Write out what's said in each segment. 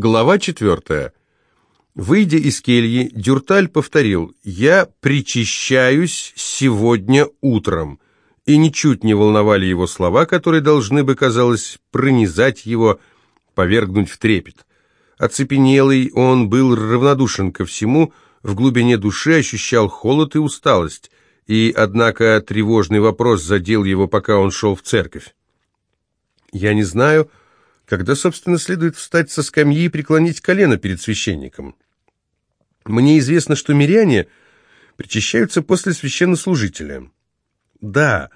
Глава четвертая. Выйдя из кельи, Дюрталь повторил «Я причащаюсь сегодня утром», и ничуть не волновали его слова, которые должны бы, казалось, пронизать его, повергнуть в трепет. Оцепенелый, он был равнодушен ко всему, в глубине души ощущал холод и усталость, и, однако, тревожный вопрос задел его, пока он шел в церковь. «Я не знаю», когда, собственно, следует встать со скамьи и преклонить колено перед священником. Мне известно, что миряне причащаются после священнослужителя. Да,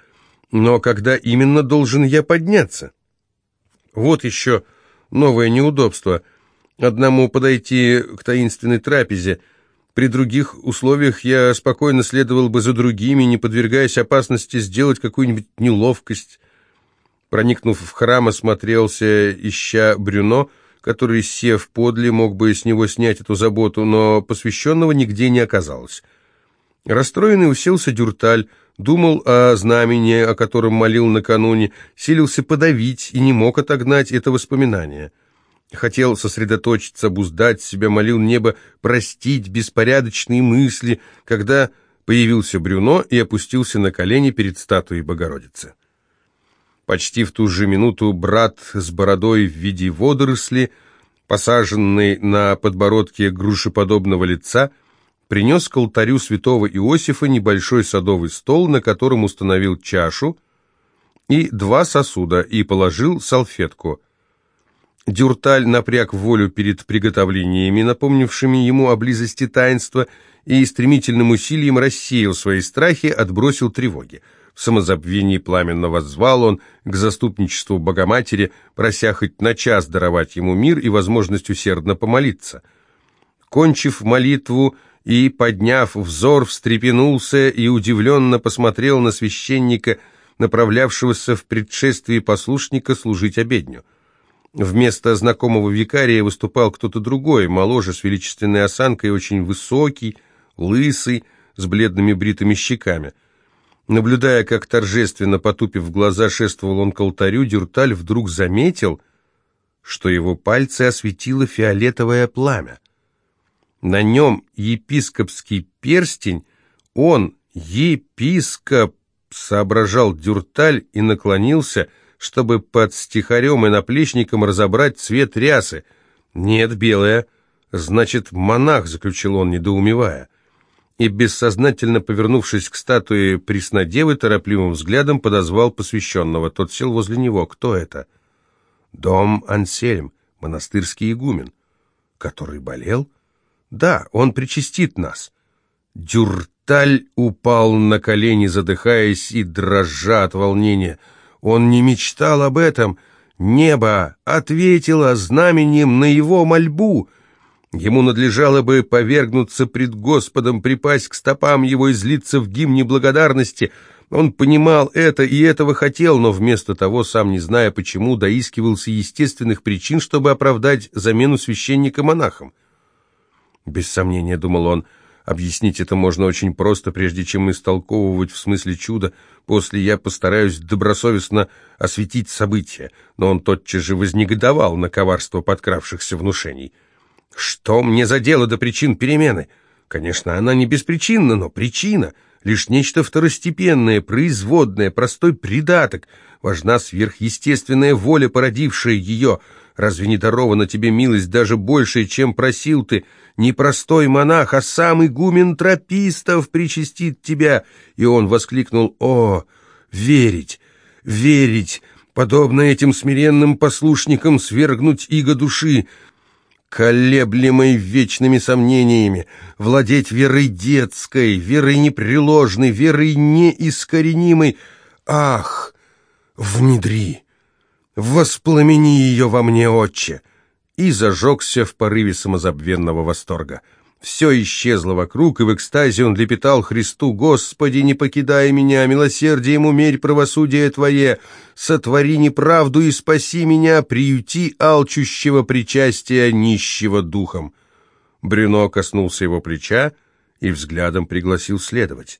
но когда именно должен я подняться? Вот еще новое неудобство. Одному подойти к таинственной трапезе. При других условиях я спокойно следовал бы за другими, не подвергаясь опасности сделать какую-нибудь неловкость. Проникнув в храм, осмотрелся, ища Брюно, который, сев подле, мог бы с него снять эту заботу, но посвященного нигде не оказалось. Расстроенный уселся Дюрталь, думал о знамени, о котором молил накануне, силился подавить и не мог отогнать это воспоминание. Хотел сосредоточиться, обуздать себя, молил небо простить беспорядочные мысли, когда появился Брюно и опустился на колени перед статуей Богородицы. Почти в ту же минуту брат с бородой в виде водоросли, посаженный на подбородке грушеподобного лица, принес к алтарю святого Иосифа небольшой садовый стол, на котором установил чашу и два сосуда, и положил салфетку. Дюрталь напряг волю перед приготовлениями, напомнившими ему о близости таинства, и стремительным усилием рассеял свои страхи, отбросил тревоги. В самозабвении пламенно воззвал он к заступничеству Богоматери, прося хоть на час даровать ему мир и возможность усердно помолиться. Кончив молитву и, подняв взор, встрепенулся и удивленно посмотрел на священника, направлявшегося в предшествии послушника служить обедню. Вместо знакомого викария выступал кто-то другой, моложе, с величественной осанкой, очень высокий, лысый, с бледными бритыми щеками. Наблюдая, как торжественно потупив глаза шествовал он к алтарю, Дюрталь вдруг заметил, что его пальцы осветило фиолетовое пламя. На нем епископский перстень, он, епископ, соображал Дюрталь и наклонился, чтобы под стихарем и наплечником разобрать цвет рясы. Нет, белая, значит, монах, заключил он, недоумевая и, бессознательно повернувшись к статуе Преснодевы, торопливым взглядом подозвал посвященного. Тот сел возле него. Кто это? Дом Ансельм, монастырский игумен. Который болел? Да, он причастит нас. Дюрталь упал на колени, задыхаясь и дрожа от волнения. Он не мечтал об этом. Небо ответило знаменем на его мольбу — Ему надлежало бы повергнуться пред Господом, припасть к стопам его и злиться в гимне благодарности. Он понимал это и этого хотел, но вместо того, сам не зная почему, доискивался естественных причин, чтобы оправдать замену священника монахом. Без сомнения, думал он, объяснить это можно очень просто, прежде чем истолковывать в смысле чуда. После я постараюсь добросовестно осветить события, но он тотчас же вознегодовал на коварство подкравшихся внушений. Что мне за дело до причин перемены? Конечно, она не беспричинна, но причина — лишь нечто второстепенное, производное, простой придаток. Важна сверхъестественная воля, породившая ее. Разве не дарована тебе милость даже больше, чем просил ты? Не простой монах, а сам игумен тропистов причастит тебя. И он воскликнул «О, верить, верить!» подобно этим смиренным послушникам, свергнуть иго души, колеблемой вечными сомнениями, владеть верой детской, верой непреложной, верой неискоренимой. Ах, внедри, воспламени ее во мне, отче!» И зажегся в порыве самозабвенного восторга. Все исчезло вокруг, и в экстазе он лепетал Христу, «Господи, не покидай меня, милосердием умерь правосудие Твое, сотвори неправду и спаси меня, приюти алчущего причастия нищего духом». Брюно коснулся его плеча и взглядом пригласил следовать.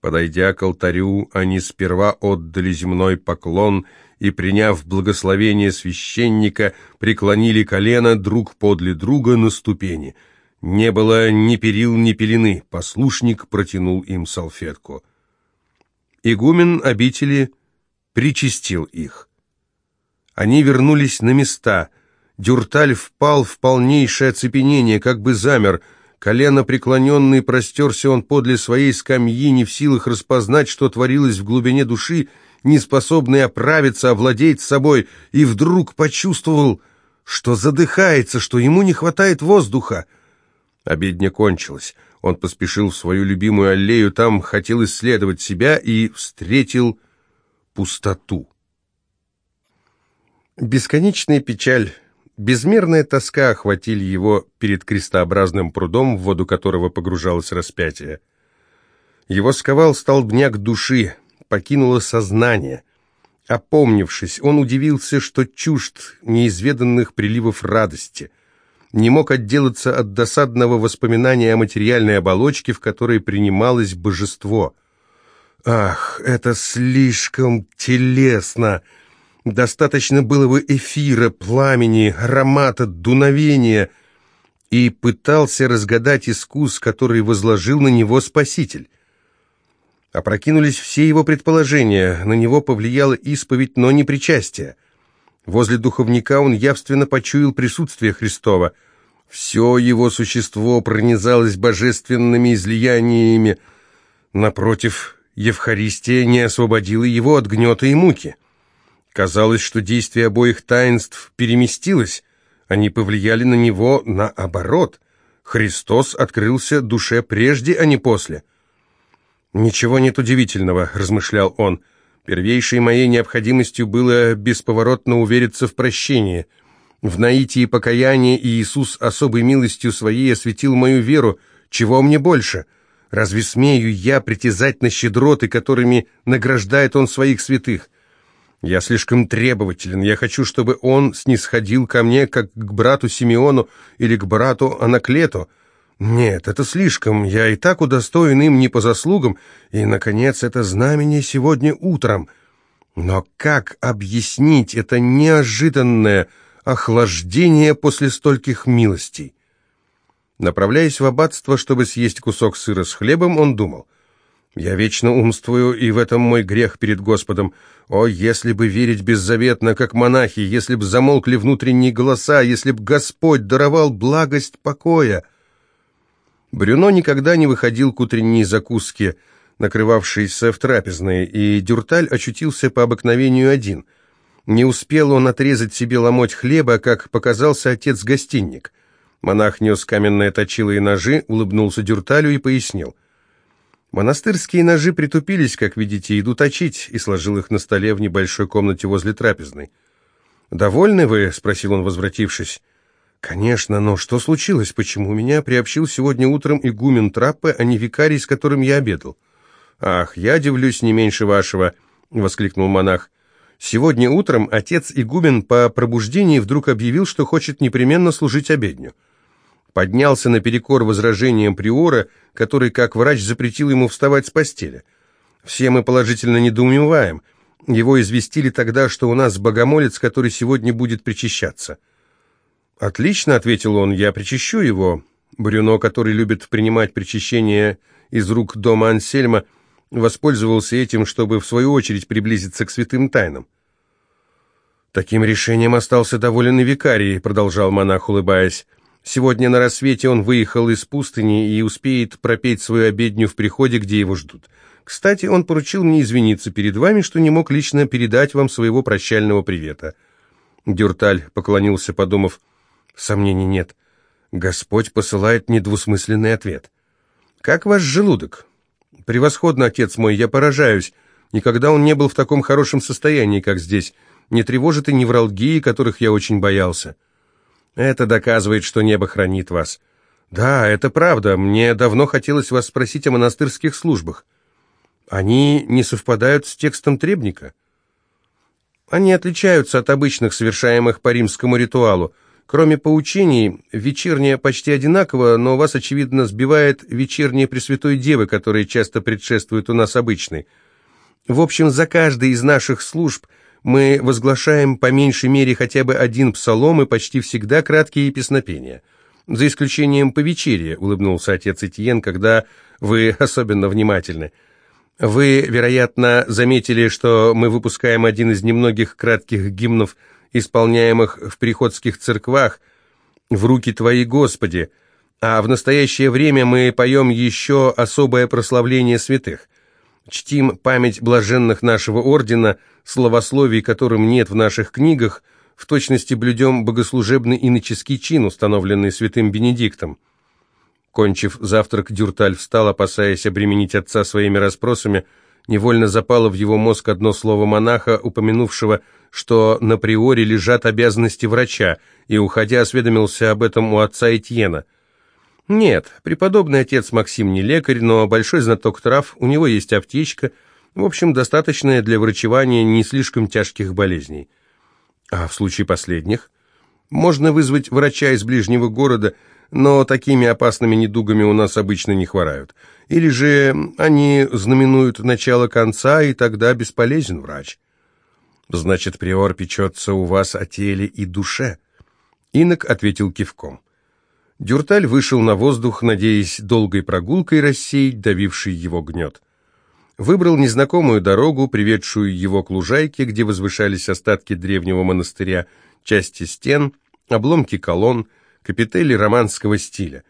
Подойдя к алтарю, они сперва отдали земной поклон и, приняв благословение священника, преклонили колено друг подле друга на ступени. Не было ни перил, ни пелены, послушник протянул им салфетку. Игумен обители причастил их. Они вернулись на места. Дюрталь впал в полнейшее оцепенение, как бы замер. Колено преклоненный простерся он подле своей скамьи, не в силах распознать, что творилось в глубине души, не способный оправиться, овладеть собой, и вдруг почувствовал, что задыхается, что ему не хватает воздуха. Обедня кончилась. Он поспешил в свою любимую аллею, там хотел исследовать себя и встретил пустоту. Бесконечная печаль, безмерная тоска охватили его перед крестообразным прудом, в воду которого погружалось распятие. Его сковал столбняк души, покинуло сознание. Опомнившись, он удивился, что чужд неизведанных приливов радости. Не мог отделаться от досадного воспоминания о материальной оболочке, в которой принималось божество. «Ах, это слишком телесно!» Достаточно было бы эфира, пламени, аромата, дуновения, и пытался разгадать искус, который возложил на него Спаситель. Опрокинулись все его предположения, на него повлияла исповедь, но не причастие. Возле духовника он явственно почуял присутствие Христова. Все его существо пронизалось божественными излияниями. Напротив, Евхаристия не освободила его от гнета и муки. Казалось, что действие обоих таинств переместилось, они повлияли на него наоборот. Христос открылся душе прежде, а не после. «Ничего нет удивительного», — размышлял он. «Первейшей моей необходимостью было бесповоротно увериться в прощении. В наитии покаяния Иисус особой милостью своей осветил мою веру. Чего мне больше? Разве смею я притязать на щедроты, которыми награждает Он своих святых? Я слишком требователен. Я хочу, чтобы он снисходил ко мне, как к брату Симеону или к брату Анаклету. Нет, это слишком. Я и так удостоен им не по заслугам. И, наконец, это знамение сегодня утром. Но как объяснить это неожиданное охлаждение после стольких милостей? Направляясь в аббатство, чтобы съесть кусок сыра с хлебом, он думал — я вечно умствую, и в этом мой грех перед Господом. О, если бы верить беззаветно, как монахи, если бы замолкли внутренние голоса, если бы Господь даровал благость покоя. Брюно никогда не выходил к утренней закуске, накрывавшейся в трапезной, и Дюрталь очутился по обыкновению один. Не успел он отрезать себе ломоть хлеба, как показался отец-гостинник. Монах нес каменное точило и ножи, улыбнулся Дюрталю и пояснил — Монастырские ножи притупились, как видите, идут точить, и сложил их на столе в небольшой комнате возле трапезной. «Довольны вы?» — спросил он, возвратившись. «Конечно, но что случилось? Почему меня приобщил сегодня утром игумен Траппе, а не викарий, с которым я обедал?» «Ах, я дивлюсь не меньше вашего!» — воскликнул монах. «Сегодня утром отец игумен по пробуждении вдруг объявил, что хочет непременно служить обедню поднялся наперекор возражениям приора, который, как врач, запретил ему вставать с постели. Все мы положительно недоумеваем. Его известили тогда, что у нас богомолец, который сегодня будет причащаться. «Отлично», — ответил он, — «я причащу его». Брюно, который любит принимать причащение из рук дома Ансельма, воспользовался этим, чтобы в свою очередь приблизиться к святым тайнам. «Таким решением остался доволен и викарий», — продолжал монах, улыбаясь. Сегодня на рассвете он выехал из пустыни и успеет пропеть свою обедню в приходе, где его ждут. Кстати, он поручил мне извиниться перед вами, что не мог лично передать вам своего прощального привета». Дюрталь поклонился, подумав, «Сомнений нет. Господь посылает недвусмысленный ответ». «Как ваш желудок?» «Превосходно, отец мой, я поражаюсь. Никогда он не был в таком хорошем состоянии, как здесь. Не тревожит и невралгии, которых я очень боялся». Это доказывает, что небо хранит вас. Да, это правда. Мне давно хотелось вас спросить о монастырских службах. Они не совпадают с текстом требника? Они отличаются от обычных, совершаемых по римскому ритуалу. Кроме поучений, вечерняя почти одинаково, но вас, очевидно, сбивает вечерняя Пресвятой Девы, которая часто предшествует у нас обычной. В общем, за каждой из наших служб Мы возглашаем по меньшей мере хотя бы один псалом и почти всегда краткие песнопения. За исключением по вечере, улыбнулся отец Этьен, когда вы особенно внимательны. Вы, вероятно, заметили, что мы выпускаем один из немногих кратких гимнов, исполняемых в приходских церквах, «В руки Твои, Господи», а в настоящее время мы поем еще особое прославление святых. Чтим память блаженных нашего ордена, словословий которым нет в наших книгах, в точности блюдем богослужебный иноческий чин, установленный святым Бенедиктом. Кончив завтрак, Дюрталь встал, опасаясь обременить отца своими расспросами, невольно запало в его мозг одно слово монаха, упомянувшего, что на приоре лежат обязанности врача, и, уходя, осведомился об этом у отца Этьена – нет, преподобный отец Максим не лекарь, но большой знаток трав, у него есть аптечка, в общем, достаточная для врачевания не слишком тяжких болезней. А в случае последних? Можно вызвать врача из ближнего города, но такими опасными недугами у нас обычно не хворают. Или же они знаменуют начало конца, и тогда бесполезен врач. Значит, приор печется у вас о теле и душе. Инок ответил кивком. Дюрталь вышел на воздух, надеясь долгой прогулкой рассеять давивший его гнет. Выбрал незнакомую дорогу, приведшую его к лужайке, где возвышались остатки древнего монастыря, части стен, обломки колонн, капители романского стиля.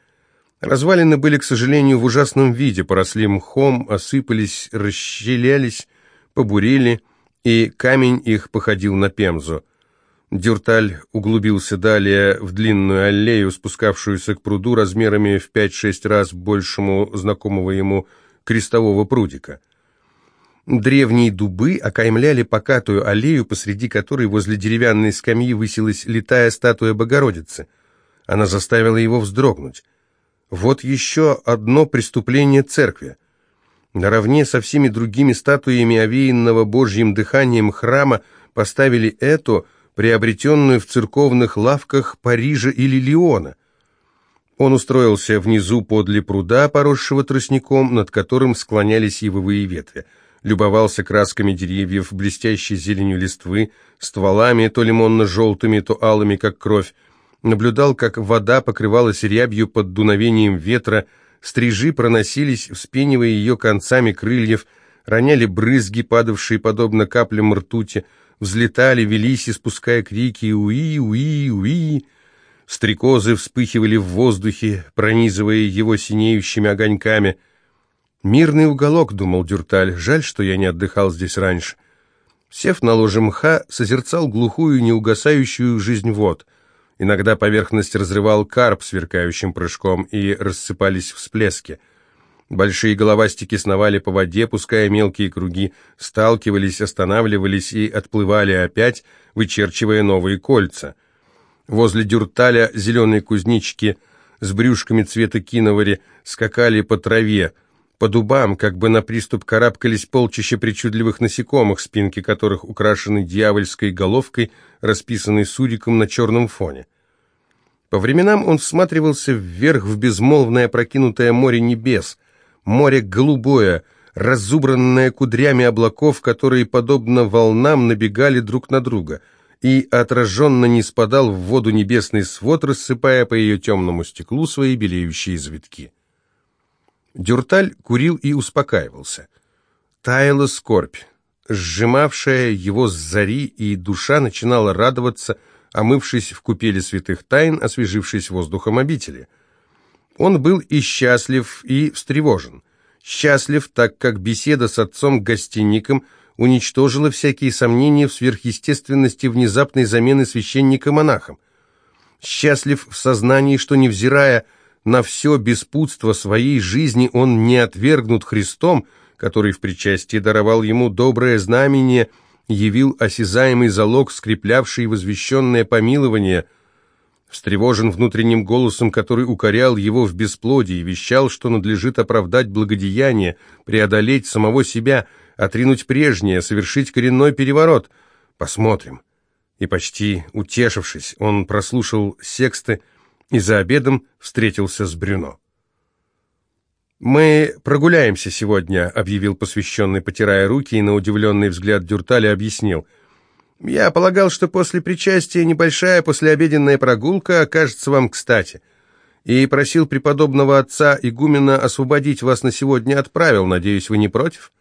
Развалины были, к сожалению, в ужасном виде, поросли мхом, осыпались, расщелялись, побурели, и камень их походил на пемзу. Дюрталь углубился далее в длинную аллею, спускавшуюся к пруду размерами в 5-6 раз большему знакомого ему крестового прудика. Древние дубы окаймляли покатую аллею, посреди которой возле деревянной скамьи высилась летая статуя Богородицы. Она заставила его вздрогнуть. Вот еще одно преступление церкви. Наравне со всеми другими статуями овеянного Божьим дыханием храма поставили эту – приобретенную в церковных лавках Парижа или Лиона. Он устроился внизу подле пруда, поросшего тростником, над которым склонялись ивовые ветви, любовался красками деревьев, блестящей зеленью листвы, стволами то лимонно-желтыми, то алыми, как кровь, наблюдал, как вода покрывалась рябью под дуновением ветра, стрижи проносились, вспенивая ее концами крыльев, роняли брызги, падавшие подобно каплям ртути, взлетали, велись, испуская крики «Уи! Уи! Уи!». Стрекозы вспыхивали в воздухе, пронизывая его синеющими огоньками. «Мирный уголок», — думал Дюрталь, — «жаль, что я не отдыхал здесь раньше». Сев на ложе мха, созерцал глухую, неугасающую жизнь вод. Иногда поверхность разрывал карп сверкающим прыжком, и рассыпались всплески — Большие головастики сновали по воде, пуская мелкие круги, сталкивались, останавливались и отплывали опять, вычерчивая новые кольца. Возле дюрталя зеленые кузнечики с брюшками цвета киновари скакали по траве, по дубам, как бы на приступ карабкались полчища причудливых насекомых, спинки которых украшены дьявольской головкой, расписанной суриком на черном фоне. По временам он всматривался вверх в безмолвное прокинутое море небес — Море голубое, разубранное кудрями облаков, которые, подобно волнам, набегали друг на друга, и отраженно не спадал в воду небесный свод, рассыпая по ее темному стеклу свои белеющие завитки. Дюрталь курил и успокаивался. Таяла скорбь, сжимавшая его с зари, и душа начинала радоваться, омывшись в купеле святых тайн, освежившись воздухом обители — он был и счастлив, и встревожен. Счастлив, так как беседа с отцом-гостинником уничтожила всякие сомнения в сверхъестественности внезапной замены священника монахом. Счастлив в сознании, что, невзирая на все беспутство своей жизни, он не отвергнут Христом, который в причастии даровал ему доброе знамение, явил осязаемый залог, скреплявший возвещенное помилование – встревожен внутренним голосом, который укорял его в бесплодии, вещал, что надлежит оправдать благодеяние, преодолеть самого себя, отринуть прежнее, совершить коренной переворот. Посмотрим. И почти утешившись, он прослушал сексты и за обедом встретился с Брюно. «Мы прогуляемся сегодня», — объявил посвященный, потирая руки, и на удивленный взгляд Дюрталя объяснил — Я полагал, что после причастия небольшая послеобеденная прогулка окажется вам кстати. И просил преподобного отца игумена освободить вас на сегодня от правил. Надеюсь, вы не против?»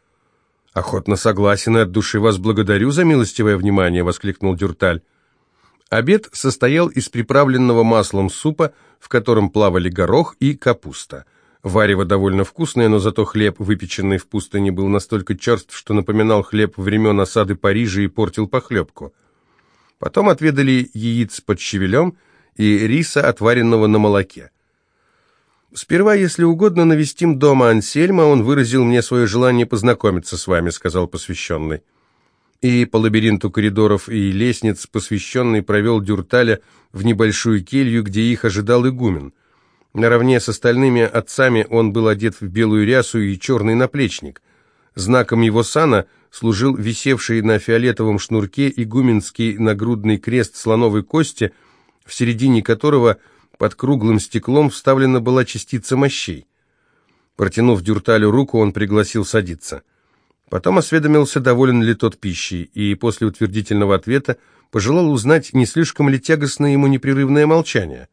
«Охотно согласен и от души вас благодарю за милостивое внимание», — воскликнул Дюрталь. Обед состоял из приправленного маслом супа, в котором плавали горох и капуста. Варево довольно вкусное, но зато хлеб, выпеченный в пустыне, был настолько черств, что напоминал хлеб времен осады Парижа и портил похлебку. Потом отведали яиц под щавелем и риса, отваренного на молоке. «Сперва, если угодно, навестим дома Ансельма, он выразил мне свое желание познакомиться с вами», — сказал посвященный и по лабиринту коридоров и лестниц посвященный провел Дюрталя в небольшую келью, где их ожидал игумен. Наравне с остальными отцами он был одет в белую рясу и черный наплечник. Знаком его сана служил висевший на фиолетовом шнурке игуменский нагрудный крест слоновой кости, в середине которого под круглым стеклом вставлена была частица мощей. Протянув Дюрталю руку, он пригласил садиться. Потом осведомился, доволен ли тот пищей, и после утвердительного ответа пожелал узнать, не слишком ли тягостно ему непрерывное молчание.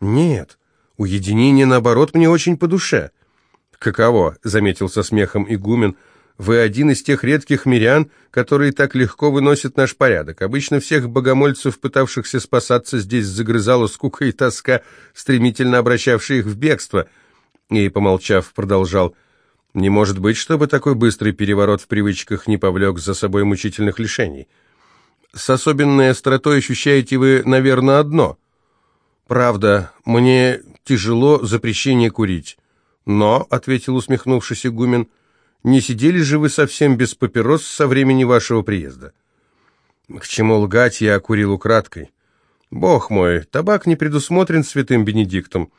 «Нет, уединение, наоборот, мне очень по душе». «Каково?» — заметил со смехом игумен. «Вы один из тех редких мирян, которые так легко выносят наш порядок. Обычно всех богомольцев, пытавшихся спасаться, здесь загрызала скука и тоска, стремительно обращавшие их в бегство». И, помолчав, продолжал — не может быть, чтобы такой быстрый переворот в привычках не повлек за собой мучительных лишений. С особенной остротой ощущаете вы, наверное, одно. Правда, мне тяжело запрещение курить. Но, — ответил усмехнувшись игумен, — не сидели же вы совсем без папирос со времени вашего приезда. К чему лгать, я курил украдкой. Бог мой, табак не предусмотрен святым Бенедиктом.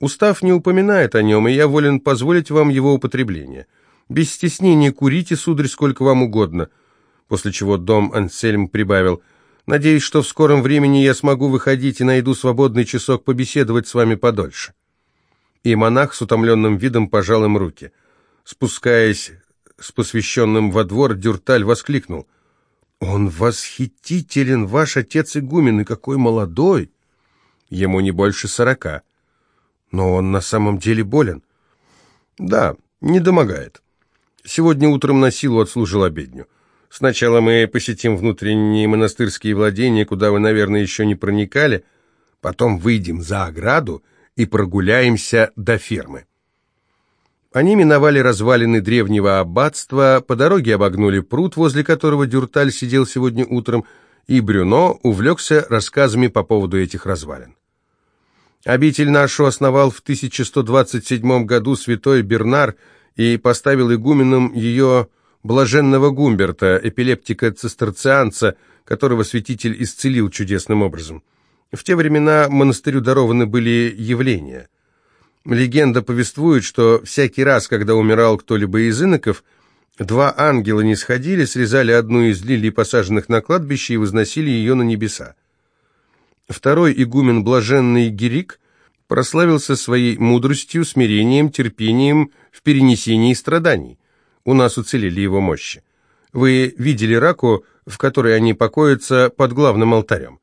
Устав не упоминает о нем, и я волен позволить вам его употребление. Без стеснения курите, сударь, сколько вам угодно». После чего дом Ансельм прибавил, «Надеюсь, что в скором времени я смогу выходить и найду свободный часок побеседовать с вами подольше». И монах с утомленным видом пожал им руки. Спускаясь с посвященным во двор, Дюрталь воскликнул, «Он восхитителен, ваш отец игумен, и какой молодой!» Ему не больше сорока. Но он на самом деле болен. Да, не домогает. Сегодня утром на силу отслужил обедню. Сначала мы посетим внутренние монастырские владения, куда вы, наверное, еще не проникали, потом выйдем за ограду и прогуляемся до фермы. Они миновали развалины древнего аббатства, по дороге обогнули пруд, возле которого Дюрталь сидел сегодня утром, и Брюно увлекся рассказами по поводу этих развалин. Обитель нашу основал в 1127 году святой Бернар и поставил игуменом ее блаженного Гумберта, эпилептика-цистерцианца, которого святитель исцелил чудесным образом. В те времена монастырю дарованы были явления. Легенда повествует, что всякий раз, когда умирал кто-либо из иноков, два ангела не сходили, срезали одну из лилий, посаженных на кладбище, и возносили ее на небеса. Второй игумен, блаженный Герик, прославился своей мудростью, смирением, терпением в перенесении страданий. У нас уцелели его мощи. Вы видели раку, в которой они покоятся под главным алтарем.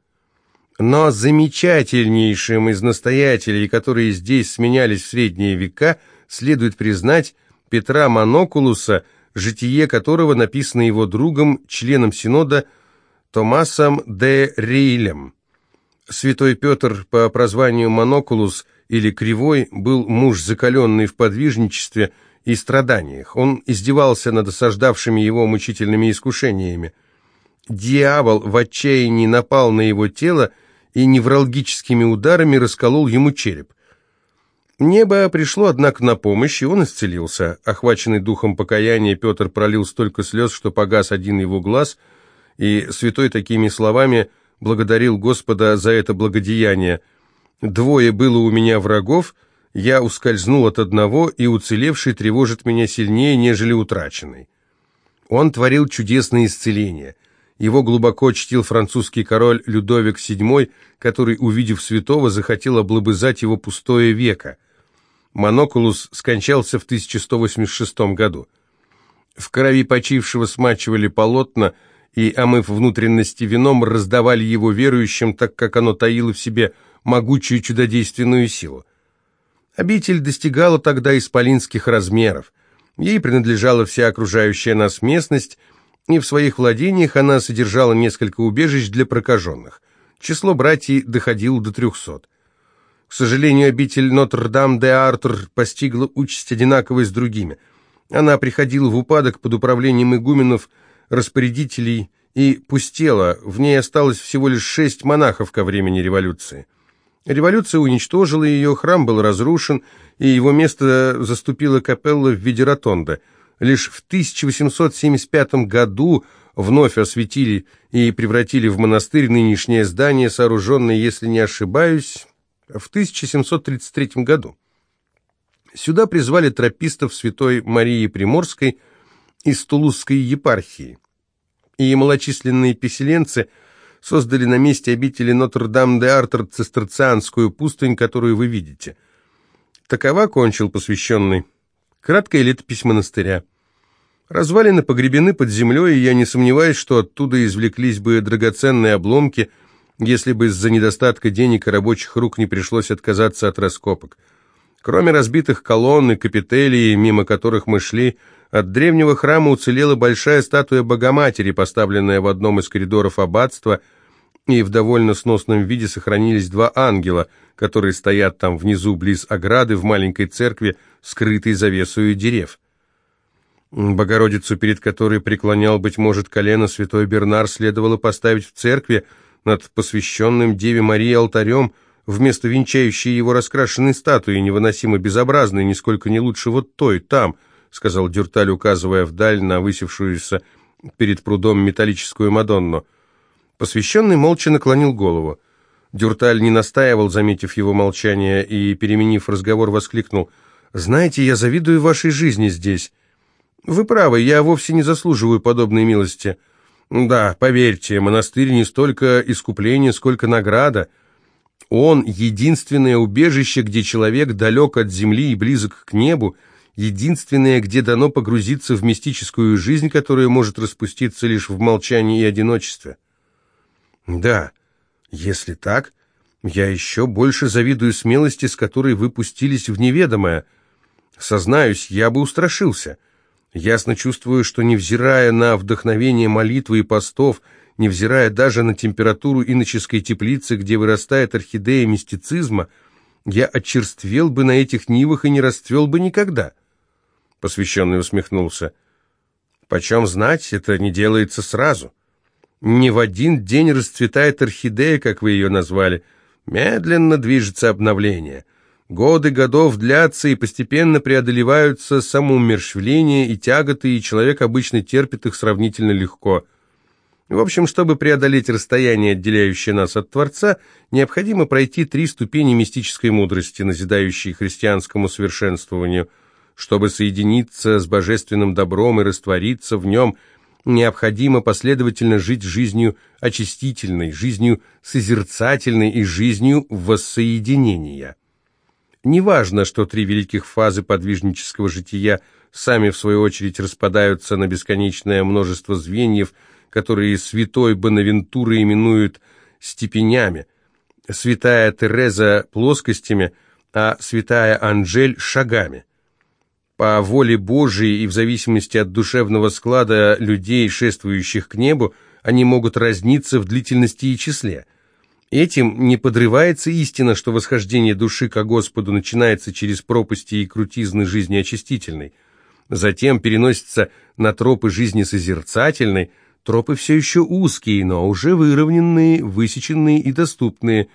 Но замечательнейшим из настоятелей, которые здесь сменялись в средние века, следует признать Петра Монокулуса, житие которого написано его другом, членом Синода Томасом де Рейлем. Святой Петр по прозванию Монокулус или Кривой был муж, закаленный в подвижничестве и страданиях. Он издевался над осаждавшими его мучительными искушениями. Дьявол в отчаянии напал на его тело и невралгическими ударами расколол ему череп. Небо пришло, однако, на помощь, и он исцелился. Охваченный духом покаяния, Петр пролил столько слез, что погас один его глаз, и святой такими словами – благодарил Господа за это благодеяние. Двое было у меня врагов, я ускользнул от одного, и уцелевший тревожит меня сильнее, нежели утраченный. Он творил чудесные исцеления. Его глубоко чтил французский король Людовик VII, который, увидев святого, захотел облобызать его пустое веко. Монокулус скончался в 1186 году. В крови почившего смачивали полотна, и, омыв внутренности вином, раздавали его верующим, так как оно таило в себе могучую чудодейственную силу. Обитель достигала тогда исполинских размеров. Ей принадлежала вся окружающая нас местность, и в своих владениях она содержала несколько убежищ для прокаженных. Число братьев доходило до трехсот. К сожалению, обитель Нотр-Дам-де-Артур постигла участь одинаковой с другими. Она приходила в упадок под управлением игуменов, распорядителей и пустела, в ней осталось всего лишь шесть монахов ко времени революции. Революция уничтожила ее, храм был разрушен, и его место заступила капелла в виде ротонды. Лишь в 1875 году вновь осветили и превратили в монастырь нынешнее здание, сооруженное, если не ошибаюсь, в 1733 году. Сюда призвали тропистов святой Марии Приморской из Тулузской епархии, и малочисленные поселенцы – создали на месте обители Нотр-Дам-де-Артер цистерцианскую пустынь, которую вы видите. Такова кончил посвященный. Краткая летопись монастыря. Развалины погребены под землей, и я не сомневаюсь, что оттуда извлеклись бы драгоценные обломки, если бы из-за недостатка денег и рабочих рук не пришлось отказаться от раскопок. Кроме разбитых колонн и капителей, мимо которых мы шли, от древнего храма уцелела большая статуя Богоматери, поставленная в одном из коридоров аббатства, и в довольно сносном виде сохранились два ангела, которые стоят там внизу, близ ограды, в маленькой церкви, скрытой завесою дерев. Богородицу, перед которой преклонял, быть может, колено святой Бернар, следовало поставить в церкви над посвященным Деве Марии алтарем, вместо венчающей его раскрашенной статуи, невыносимо безобразной, нисколько не лучше вот той, там — сказал Дюрталь, указывая вдаль на высевшуюся перед прудом металлическую Мадонну. Посвященный молча наклонил голову. Дюрталь не настаивал, заметив его молчание, и, переменив разговор, воскликнул. «Знаете, я завидую вашей жизни здесь. Вы правы, я вовсе не заслуживаю подобной милости. Да, поверьте, монастырь не столько искупление, сколько награда. Он — единственное убежище, где человек далек от земли и близок к небу, единственное, где дано погрузиться в мистическую жизнь, которая может распуститься лишь в молчании и одиночестве. Да, если так, я еще больше завидую смелости, с которой вы пустились в неведомое. Сознаюсь, я бы устрашился. Ясно чувствую, что, невзирая на вдохновение молитвы и постов, невзирая даже на температуру иноческой теплицы, где вырастает орхидея мистицизма, я очерствел бы на этих нивах и не расцвел бы никогда. Посвященный усмехнулся. «Почем знать, это не делается сразу. Не в один день расцветает орхидея, как вы ее назвали. Медленно движется обновление. Годы годов длятся и постепенно преодолеваются самоумерщвление и тяготы, и человек обычно терпит их сравнительно легко». В общем, чтобы преодолеть расстояние, отделяющее нас от Творца, необходимо пройти три ступени мистической мудрости, назидающей христианскому совершенствованию – чтобы соединиться с божественным добром и раствориться в нем, необходимо последовательно жить жизнью очистительной, жизнью созерцательной и жизнью воссоединения. Неважно, что три великих фазы подвижнического жития сами, в свою очередь, распадаются на бесконечное множество звеньев, которые святой Бонавентура именуют степенями, святая Тереза – плоскостями, а святая Анжель – шагами по воле Божией и в зависимости от душевного склада людей, шествующих к небу, они могут разниться в длительности и числе. Этим не подрывается истина, что восхождение души ко Господу начинается через пропасти и крутизны жизни очистительной. Затем переносится на тропы жизни созерцательной, тропы все еще узкие, но уже выровненные, высеченные и доступные,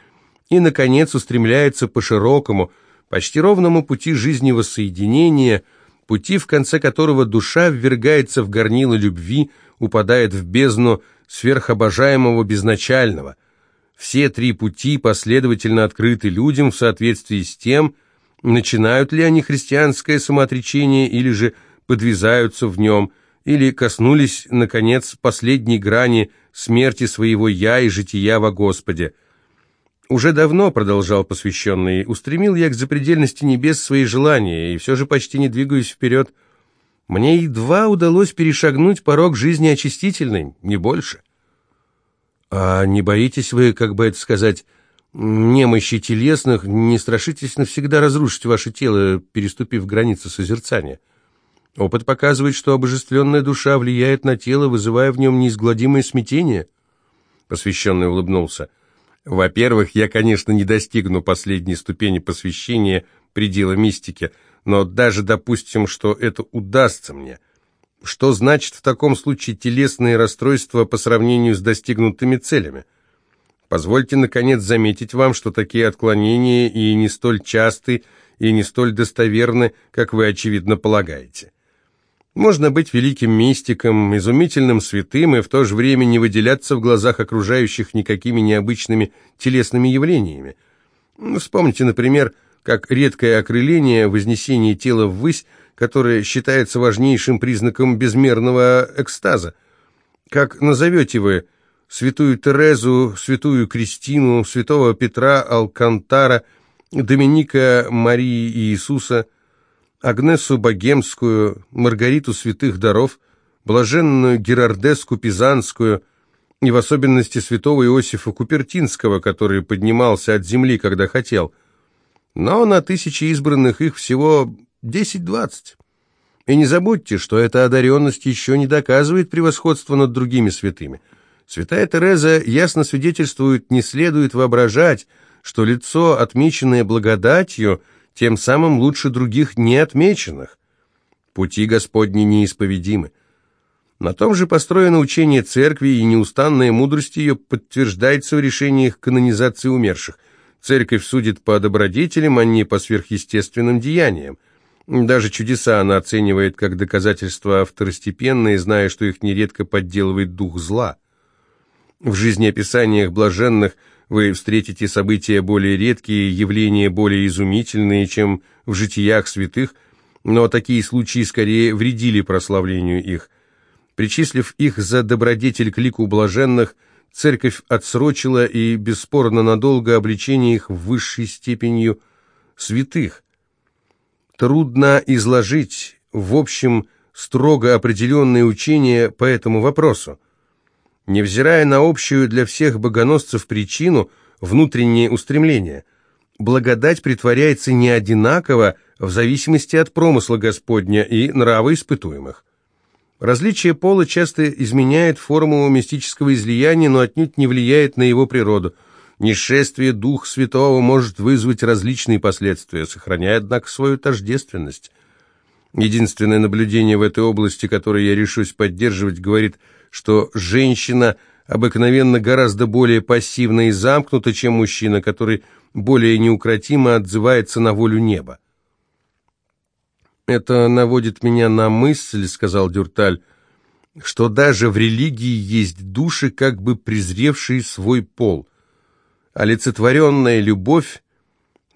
и, наконец, устремляется по широкому, почти ровному пути жизни воссоединения, пути, в конце которого душа ввергается в горнило любви, упадает в бездну сверхобожаемого безначального. Все три пути последовательно открыты людям в соответствии с тем, начинают ли они христианское самоотречение или же подвязаются в нем, или коснулись, наконец, последней грани смерти своего «я» и жития во Господе – уже давно, продолжал посвященный, устремил я к запредельности небес свои желания, и все же почти не двигаюсь вперед. Мне едва удалось перешагнуть порог жизни очистительной, не больше. А не боитесь вы, как бы это сказать, немощи телесных, не страшитесь навсегда разрушить ваше тело, переступив границы созерцания? Опыт показывает, что обожествленная душа влияет на тело, вызывая в нем неизгладимое смятение. Посвященный улыбнулся. Во-первых, я, конечно, не достигну последней ступени посвящения предела мистики, но даже допустим, что это удастся мне. Что значит в таком случае телесные расстройства по сравнению с достигнутыми целями? Позвольте, наконец, заметить вам, что такие отклонения и не столь часты, и не столь достоверны, как вы, очевидно, полагаете. Можно быть великим мистиком, изумительным святым и в то же время не выделяться в глазах окружающих никакими необычными телесными явлениями. Вспомните, например, как редкое окрыление, вознесение тела ввысь, которое считается важнейшим признаком безмерного экстаза. Как назовете вы святую Терезу, святую Кристину, святого Петра Алкантара, Доминика Марии Иисуса, Агнесу Богемскую, Маргариту святых даров, блаженную Герардеску Пизанскую и в особенности святого Иосифа Купертинского, который поднимался от земли, когда хотел – но на тысячи избранных их всего 10-20. И не забудьте, что эта одаренность еще не доказывает превосходство над другими святыми. Святая Тереза ясно свидетельствует, не следует воображать, что лицо, отмеченное благодатью, тем самым лучше других неотмеченных. Пути Господни неисповедимы. На том же построено учение церкви, и неустанная мудрость ее подтверждается в решениях канонизации умерших – Церковь судит по добродетелям, а не по сверхъестественным деяниям. Даже чудеса она оценивает как доказательства второстепенные, зная, что их нередко подделывает дух зла. В жизнеописаниях блаженных вы встретите события более редкие, явления более изумительные, чем в житиях святых, но такие случаи скорее вредили прославлению их. Причислив их за добродетель к лику блаженных – Церковь отсрочила и бесспорно надолго обличение их высшей степенью святых. Трудно изложить в общем строго определенные учения по этому вопросу. Невзирая на общую для всех богоносцев причину, внутреннее устремление, благодать притворяется не одинаково в зависимости от промысла Господня и нрава испытуемых. Различие пола часто изменяет форму мистического излияния, но отнюдь не влияет на его природу. Несшествие Дух Святого может вызвать различные последствия, сохраняя, однако, свою тождественность. Единственное наблюдение в этой области, которое я решусь поддерживать, говорит, что женщина обыкновенно гораздо более пассивна и замкнута, чем мужчина, который более неукротимо отзывается на волю неба. «Это наводит меня на мысль», — сказал Дюрталь, «что даже в религии есть души, как бы презревшие свой пол. Олицетворенная любовь,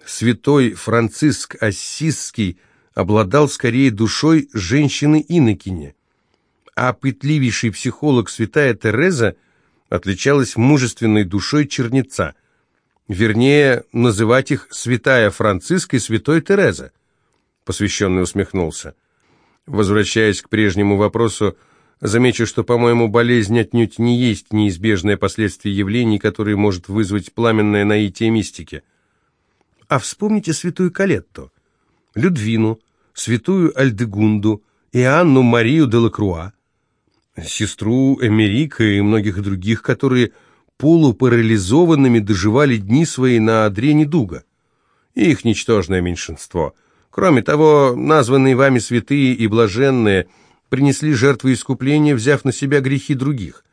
святой Франциск Ассизский обладал скорее душой женщины-инокини, а пытливейший психолог святая Тереза отличалась мужественной душой черница. Вернее, называть их святая Франциска и святой Тереза. Посвященный усмехнулся. Возвращаясь к прежнему вопросу, замечу, что, по-моему, болезнь отнюдь не есть неизбежное последствие явлений, которые может вызвать пламенное наитие мистики. А вспомните святую Калетту, Людвину, святую Альдегунду и Анну Марию де Лакруа, сестру Эмерика и многих других, которые полупарализованными доживали дни свои на одре недуга. Их ничтожное меньшинство – Кроме того, названные вами святые и блаженные принесли жертвы искупления, взяв на себя грехи других.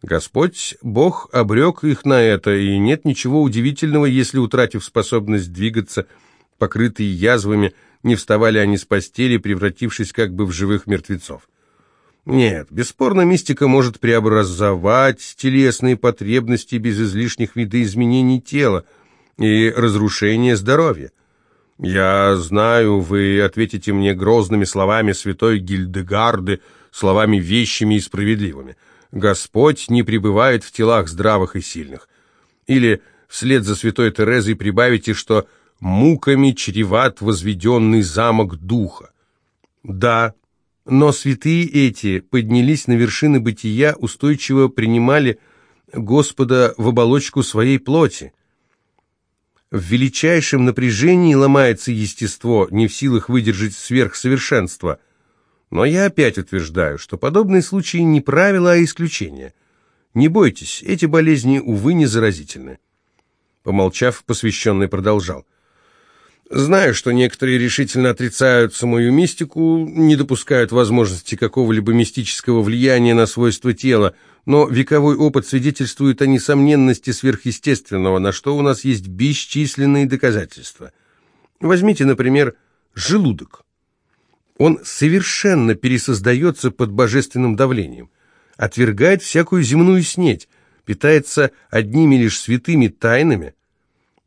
Господь, Бог, обрек их на это, и нет ничего удивительного, если, утратив способность двигаться, покрытые язвами, не вставали они с постели, превратившись как бы в живых мертвецов. Нет, бесспорно, мистика может преобразовать телесные потребности без излишних видоизменений тела и разрушения здоровья. «Я знаю, вы ответите мне грозными словами святой Гильдегарды, словами вещими и справедливыми. Господь не пребывает в телах здравых и сильных». Или вслед за святой Терезой прибавите, что «муками чреват возведенный замок духа». Да, Но святые эти поднялись на вершины бытия, устойчиво принимали Господа в оболочку своей плоти. В величайшем напряжении ломается естество, не в силах выдержать сверхсовершенство. Но я опять утверждаю, что подобные случаи не правила, а исключения. Не бойтесь, эти болезни, увы, не заразительны. Помолчав, посвященный продолжал. Знаю, что некоторые решительно отрицают самую мистику, не допускают возможности какого-либо мистического влияния на свойства тела, но вековой опыт свидетельствует о несомненности сверхъестественного, на что у нас есть бесчисленные доказательства. Возьмите, например, желудок. Он совершенно пересоздается под божественным давлением, отвергает всякую земную снеть, питается одними лишь святыми тайнами.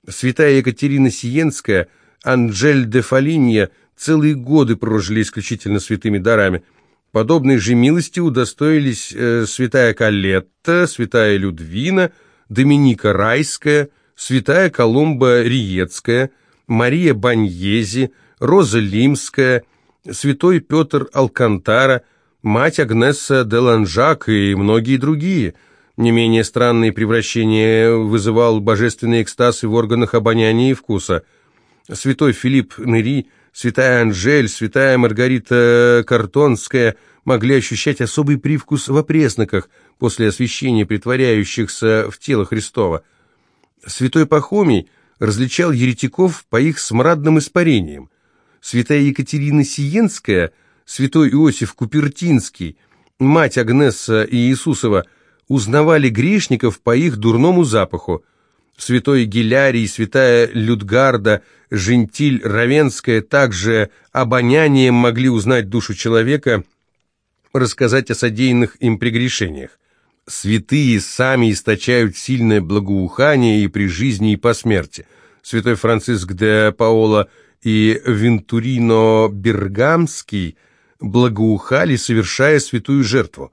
Святая Екатерина Сиенская, Анжель де Фалинья целые годы прожили исключительно святыми дарами – Подобной же милости удостоились э, святая Калетта, святая Людвина, Доминика Райская, святая Колумба Риецкая, Мария Баньези, Роза Лимская, святой Петр Алкантара, мать Агнесса де Ланжак и многие другие. Не менее странные превращения вызывал божественный экстаз и в органах обоняния и вкуса. Святой Филипп Нери – святая Анжель, святая Маргарита Картонская могли ощущать особый привкус в опресноках после освящения притворяющихся в тело Христова. Святой Пахомий различал еретиков по их смрадным испарениям. Святая Екатерина Сиенская, святой Иосиф Купертинский, мать Агнесса и Иисусова узнавали грешников по их дурному запаху святой Гилярий, святая Людгарда, Жентиль Равенская также обонянием могли узнать душу человека, рассказать о содеянных им прегрешениях. Святые сами источают сильное благоухание и при жизни, и по смерти. Святой Франциск де Паоло и Вентурино Бергамский благоухали, совершая святую жертву.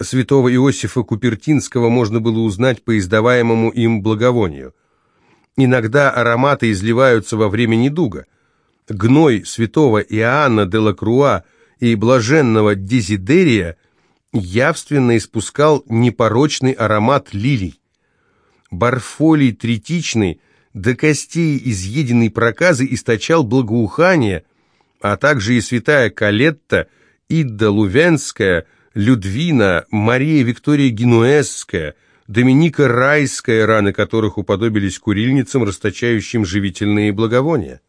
Святого Иосифа Купертинского можно было узнать по издаваемому им благовонию. Иногда ароматы изливаются во время недуга. Гной святого Иоанна де Лакруа и блаженного Дезидерия явственно испускал непорочный аромат лилий. Барфолий третичный, до костей изъеденный проказы, источал благоухание, а также и святая Калетта, Идда Лувенская – Людвина, Мария Виктория Генуэзская, Доминика Райская, раны которых уподобились курильницам, расточающим живительные благовония.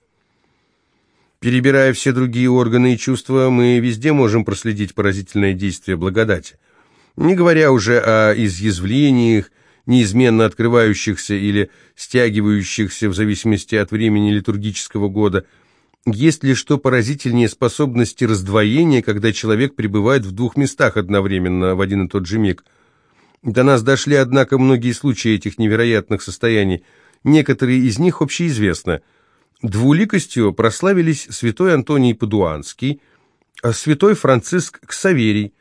Перебирая все другие органы и чувства, мы везде можем проследить поразительное действие благодати. Не говоря уже о изъязвлениях, неизменно открывающихся или стягивающихся в зависимости от времени литургического года – есть ли что поразительнее способности раздвоения, когда человек пребывает в двух местах одновременно в один и тот же миг? До нас дошли, однако, многие случаи этих невероятных состояний. Некоторые из них общеизвестны. Двуликостью прославились святой Антоний Падуанский, святой Франциск Ксаверий,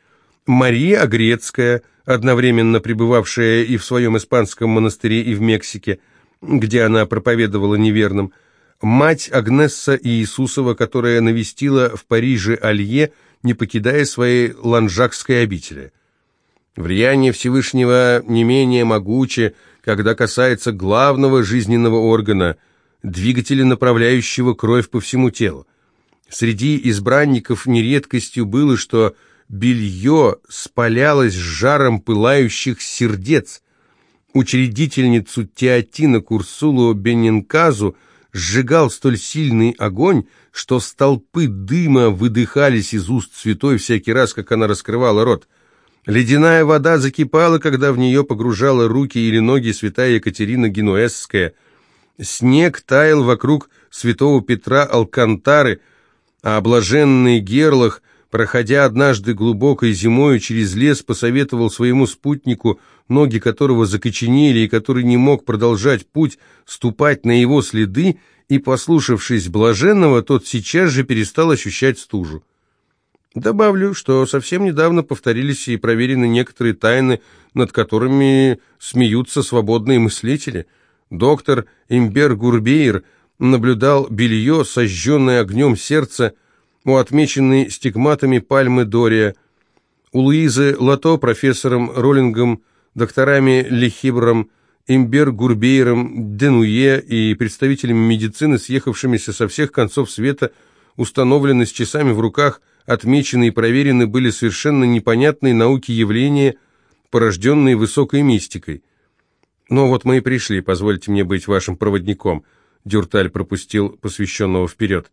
Мария Огрецкая, одновременно пребывавшая и в своем испанском монастыре, и в Мексике, где она проповедовала неверным, мать Агнесса Иисусова, которая навестила в Париже Алье, не покидая своей ланжакской обители. Влияние Всевышнего не менее могуче, когда касается главного жизненного органа, двигателя, направляющего кровь по всему телу. Среди избранников нередкостью было, что белье спалялось жаром пылающих сердец. Учредительницу Теотина Курсулу Бенинказу – сжигал столь сильный огонь, что столпы дыма выдыхались из уст святой всякий раз, как она раскрывала рот. Ледяная вода закипала, когда в нее погружала руки или ноги святая Екатерина Генуэзская. Снег таял вокруг святого Петра Алкантары, а блаженный Герлах проходя однажды глубокой зимою через лес, посоветовал своему спутнику, ноги которого закоченели и который не мог продолжать путь, ступать на его следы, и, послушавшись блаженного, тот сейчас же перестал ощущать стужу. Добавлю, что совсем недавно повторились и проверены некоторые тайны, над которыми смеются свободные мыслители. Доктор Имбер Гурбейр наблюдал белье, сожженное огнем сердца, у отмеченной стигматами пальмы Дория, у Луизы Лато профессором Роллингом, докторами Лехибром, Имбер Гурбейром, Денуе и представителями медицины, съехавшимися со всех концов света, установлены с часами в руках, отмечены и проверены были совершенно непонятные науки явления, порожденные высокой мистикой. «Но вот мы и пришли, позвольте мне быть вашим проводником», Дюрталь пропустил посвященного вперед.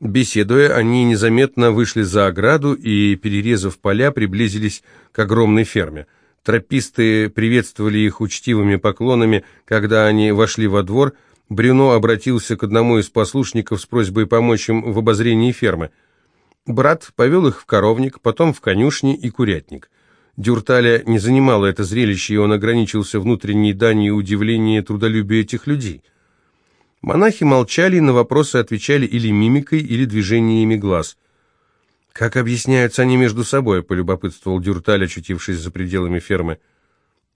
Беседуя, они незаметно вышли за ограду и, перерезав поля, приблизились к огромной ферме – Трописты приветствовали их учтивыми поклонами, когда они вошли во двор. Брюно обратился к одному из послушников с просьбой помочь им в обозрении фермы. Брат повел их в коровник, потом в конюшни и курятник. Дюрталя не занимало это зрелище, и он ограничился внутренней данью удивления трудолюбия этих людей. Монахи молчали и на вопросы отвечали или мимикой, или движениями глаз – «Как объясняются они между собой?» – полюбопытствовал Дюрталь, очутившись за пределами фермы.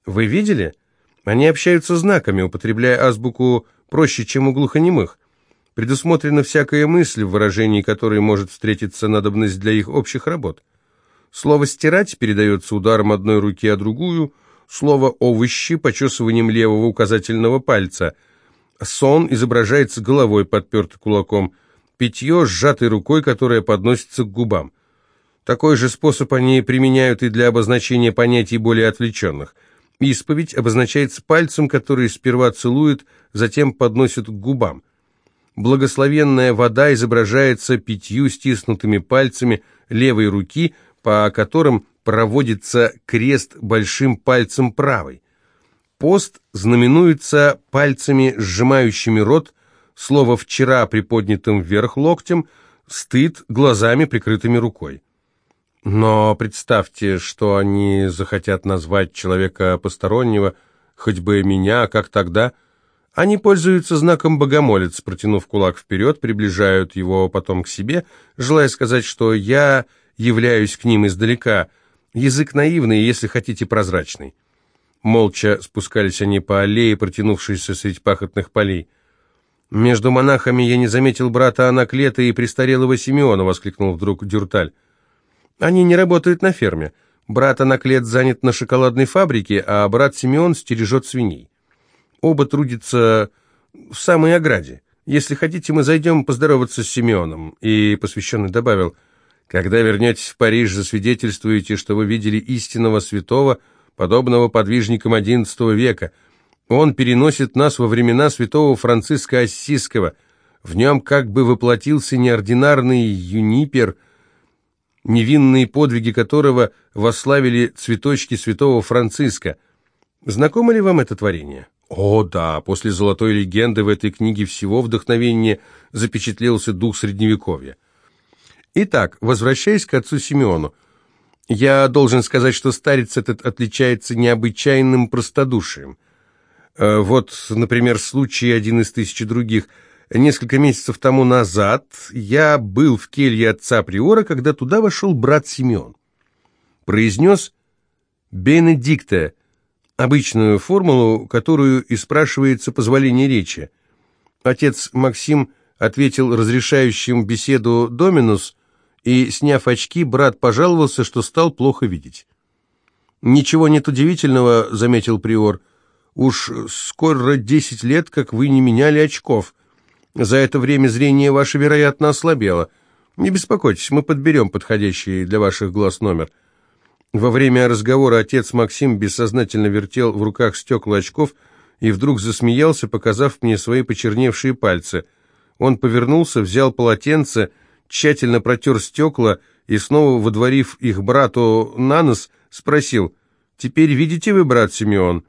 «Вы видели? Они общаются знаками, употребляя азбуку проще, чем у глухонемых. Предусмотрена всякая мысль, в выражении которой может встретиться надобность для их общих работ. Слово «стирать» передается ударом одной руки о другую, слово «овощи» – почесыванием левого указательного пальца. Сон изображается головой, подпертой кулаком – питье сжатой рукой, которая подносится к губам. Такой же способ они применяют и для обозначения понятий более отвлеченных. Исповедь обозначается пальцем, который сперва целует, затем подносит к губам. Благословенная вода изображается пятью стиснутыми пальцами левой руки, по которым проводится крест большим пальцем правой. Пост знаменуется пальцами, сжимающими рот, слово «вчера» приподнятым вверх локтем, стыд глазами, прикрытыми рукой. Но представьте, что они захотят назвать человека постороннего, хоть бы меня, как тогда? Они пользуются знаком «богомолец», протянув кулак вперед, приближают его потом к себе, желая сказать, что я являюсь к ним издалека. Язык наивный, если хотите, прозрачный. Молча спускались они по аллее, протянувшейся среди пахотных полей. «Между монахами я не заметил брата Анаклета и престарелого Симеона», — воскликнул вдруг Дюрталь. «Они не работают на ферме. Брат Анаклет занят на шоколадной фабрике, а брат Симеон стережет свиней. Оба трудятся в самой ограде. Если хотите, мы зайдем поздороваться с Симеоном». И посвященный добавил, «Когда вернетесь в Париж, засвидетельствуете, что вы видели истинного святого, подобного подвижникам XI века». Он переносит нас во времена святого Франциска Ассизского. В нем как бы воплотился неординарный юнипер, невинные подвиги которого восславили цветочки святого Франциска. Знакомо ли вам это творение? О, да, после золотой легенды в этой книге всего вдохновения запечатлелся дух Средневековья. Итак, возвращаясь к отцу Симеону, я должен сказать, что старец этот отличается необычайным простодушием. Э, вот, например, случай один из тысячи других. Несколько месяцев тому назад я был в келье отца Приора, когда туда вошел брат Симеон. Произнес «Бенедикте», обычную формулу, которую и спрашивается позволение речи. Отец Максим ответил разрешающим беседу Доминус, и, сняв очки, брат пожаловался, что стал плохо видеть. «Ничего нет удивительного», — заметил Приор, — Уж скоро десять лет, как вы не меняли очков. За это время зрение ваше, вероятно, ослабело. Не беспокойтесь, мы подберем подходящий для ваших глаз номер». Во время разговора отец Максим бессознательно вертел в руках стекла очков и вдруг засмеялся, показав мне свои почерневшие пальцы. Он повернулся, взял полотенце, тщательно протер стекла и, снова водворив их брату на нос, спросил, «Теперь видите вы, брат Симеон?»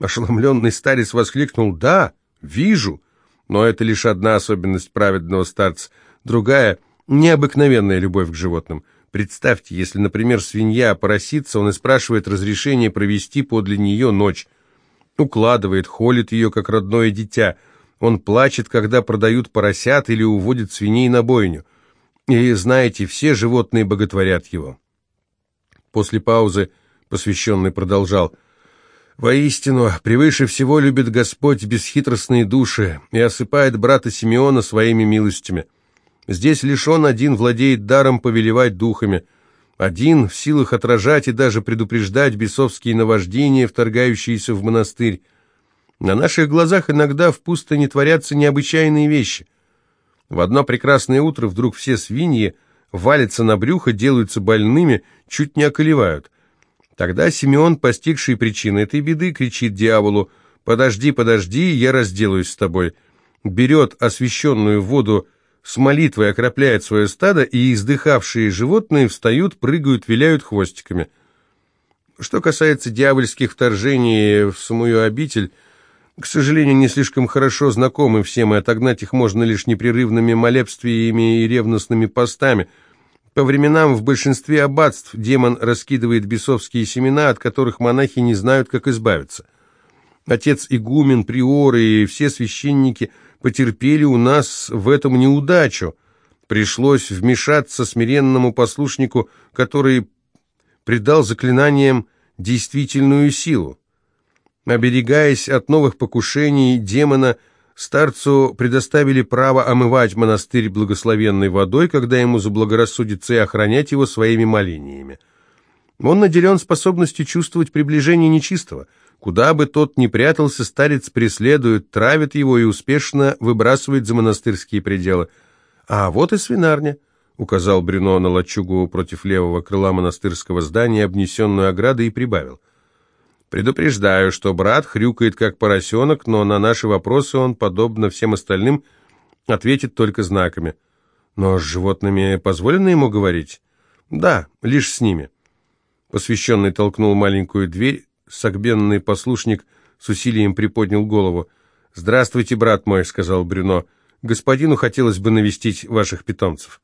Ошеломленный старец воскликнул «Да, вижу». Но это лишь одна особенность праведного старца. Другая – необыкновенная любовь к животным. Представьте, если, например, свинья поросится, он и спрашивает разрешение провести подле нее ночь. Укладывает, холит ее, как родное дитя. Он плачет, когда продают поросят или уводят свиней на бойню. И, знаете, все животные боготворят его. После паузы посвященный продолжал – Воистину, превыше всего любит Господь бесхитростные души и осыпает брата Симеона своими милостями. Здесь лишь он один владеет даром повелевать духами, один в силах отражать и даже предупреждать бесовские наваждения, вторгающиеся в монастырь. На наших глазах иногда в пустыне творятся необычайные вещи. В одно прекрасное утро вдруг все свиньи валятся на брюхо, делаются больными, чуть не околевают. Тогда Симеон, постигший причины этой беды, кричит дьяволу «Подожди, подожди, я разделаюсь с тобой». Берет освященную воду с молитвой окропляет свое стадо, и издыхавшие животные встают, прыгают, виляют хвостиками. Что касается дьявольских вторжений в самую обитель, к сожалению, не слишком хорошо знакомы всем, и отогнать их можно лишь непрерывными молебствиями и ревностными постами. По временам в большинстве аббатств демон раскидывает бесовские семена, от которых монахи не знают, как избавиться. Отец игумен, приоры и все священники – потерпели у нас в этом неудачу. Пришлось вмешаться смиренному послушнику, который придал заклинаниям действительную силу. Оберегаясь от новых покушений демона, старцу предоставили право омывать монастырь благословенной водой, когда ему заблагорассудится, и охранять его своими молениями. Он наделен способностью чувствовать приближение нечистого – Куда бы тот ни прятался, старец преследует, травит его и успешно выбрасывает за монастырские пределы. «А вот и свинарня», — указал Брюно на лачугу против левого крыла монастырского здания, обнесенную оградой, и прибавил. «Предупреждаю, что брат хрюкает как поросенок, но на наши вопросы он, подобно всем остальным, ответит только знаками. Но с животными позволено ему говорить?» «Да, лишь с ними». Посвященный толкнул маленькую дверь, Согбенный послушник с усилием приподнял голову. «Здравствуйте, брат мой», — сказал Брюно. «Господину хотелось бы навестить ваших питомцев».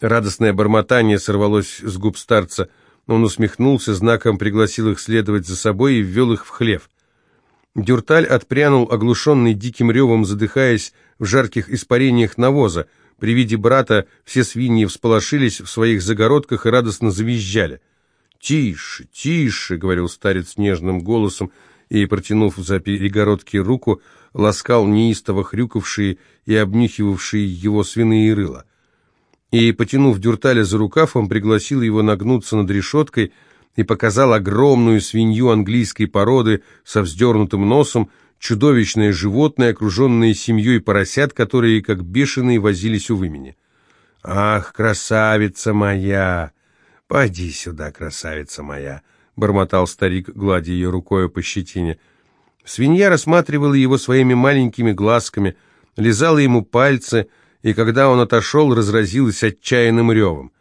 Радостное бормотание сорвалось с губ старца. Он усмехнулся, знаком пригласил их следовать за собой и ввел их в хлев. Дюрталь отпрянул, оглушенный диким ревом, задыхаясь в жарких испарениях навоза. При виде брата все свиньи всполошились в своих загородках и радостно завизжали. «Тише, тише!» — говорил старец нежным голосом и, протянув за перегородки руку, ласкал неистово хрюкавшие и обнюхивавшие его свиные рыла. И, потянув Дюрталя за рукав, он пригласил его нагнуться над решеткой и показал огромную свинью английской породы со вздернутым носом, чудовищное животное, окруженное семьей поросят, которые, как бешеные, возились у вымени. «Ах, красавица моя!» «Поди сюда, красавица моя!» — бормотал старик, гладя ее рукою по щетине. Свинья рассматривала его своими маленькими глазками, лизала ему пальцы, и когда он отошел, разразилась отчаянным ревом.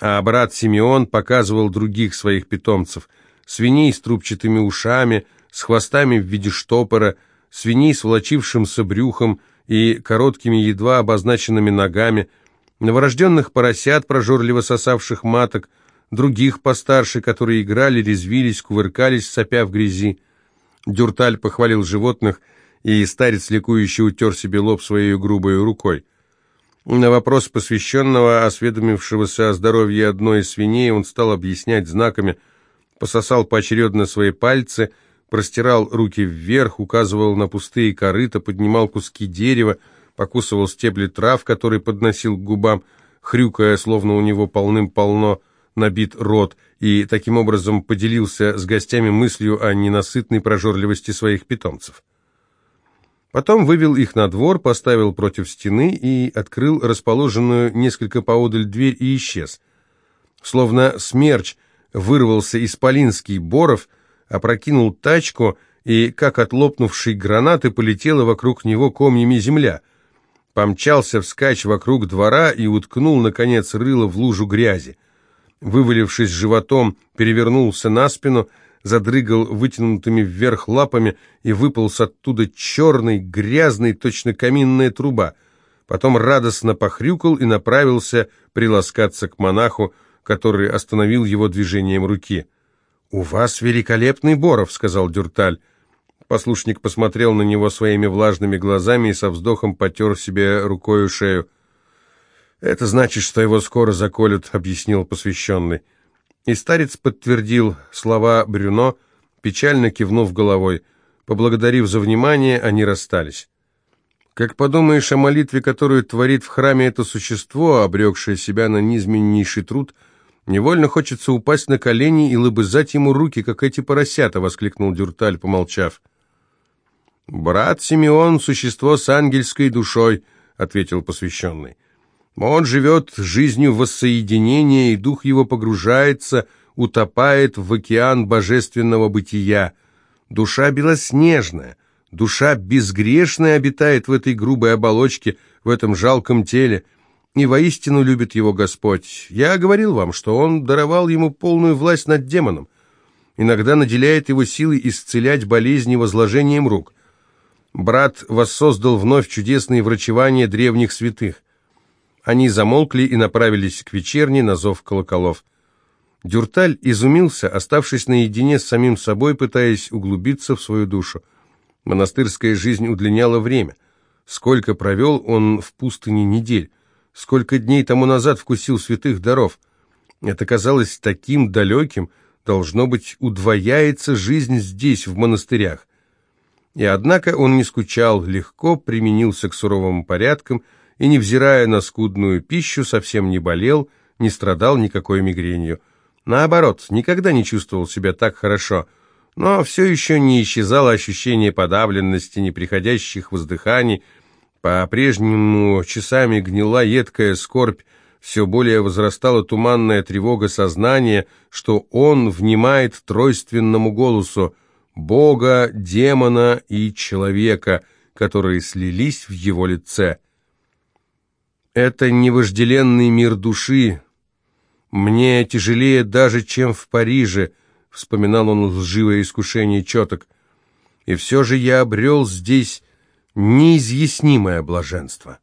А брат Симеон показывал других своих питомцев, свиней с трубчатыми ушами, с хвостами в виде штопора, свиней с волочившимся брюхом и короткими едва обозначенными ногами — новорожденных поросят, прожорливо сосавших маток, других постарше, которые играли, резвились, кувыркались, сопя в грязи. Дюрталь похвалил животных, и старец ликующе утер себе лоб своей грубой рукой. На вопрос посвященного, осведомившегося о здоровье одной из свиней, он стал объяснять знаками, пососал поочередно свои пальцы, простирал руки вверх, указывал на пустые корыта, поднимал куски дерева, покусывал стебли трав, которые подносил к губам, хрюкая, словно у него полным-полно набит рот, и таким образом поделился с гостями мыслью о ненасытной прожорливости своих питомцев. Потом вывел их на двор, поставил против стены и открыл расположенную несколько поодаль дверь и исчез. Словно смерч вырвался из полинский боров, опрокинул тачку и, как от лопнувшей гранаты, полетела вокруг него комьями земля — помчался вскачь вокруг двора и уткнул, наконец, рыло в лужу грязи. Вывалившись животом, перевернулся на спину, задрыгал вытянутыми вверх лапами и выполз оттуда черный, грязный, точно каминная труба. Потом радостно похрюкал и направился приласкаться к монаху, который остановил его движением руки. «У вас великолепный Боров», — сказал Дюрталь. Послушник посмотрел на него своими влажными глазами и со вздохом потер себе рукою шею. «Это значит, что его скоро заколют», — объяснил посвященный. И старец подтвердил слова Брюно, печально кивнув головой. Поблагодарив за внимание, они расстались. Как подумаешь о молитве, которую творит в храме это существо, обрекшее себя на низменнейший труд, невольно хочется упасть на колени и лобызать ему руки, как эти поросята, — воскликнул Дюрталь, помолчав. «Брат Симеон — существо с ангельской душой», — ответил посвященный. «Он живет жизнью воссоединения, и дух его погружается, утопает в океан божественного бытия. Душа белоснежная, Душа безгрешная обитает в этой грубой оболочке, в этом жалком теле, и воистину любит его Господь. Я говорил вам, что он даровал ему полную власть над демоном, иногда наделяет его силой исцелять болезни возложением рук. Брат воссоздал вновь чудесные врачевания древних святых. Они замолкли и направились к вечерне на зов колоколов. Дюрталь изумился, оставшись наедине с самим собой, пытаясь углубиться в свою душу. Монастырская жизнь удлиняла время. Сколько провел он в пустыне недель, сколько дней тому назад вкусил святых даров. Это казалось таким далеким, должно быть, удвояется жизнь здесь, в монастырях. И однако он не скучал, легко применился к суровым порядкам и, невзирая на скудную пищу, совсем не болел, не страдал никакой мигренью. Наоборот, никогда не чувствовал себя так хорошо – но все еще не исчезало ощущение подавленности, неприходящих воздыханий, по-прежнему часами гнила едкая скорбь, все более возрастала туманная тревога сознания, что он внимает тройственному голосу Бога, демона и человека, которые слились в его лице. Это не вожделенный мир души. Мне тяжелее даже, чем в Париже, вспоминал он лживое искушение четок. И все же я обрел здесь неизъяснимое блаженство.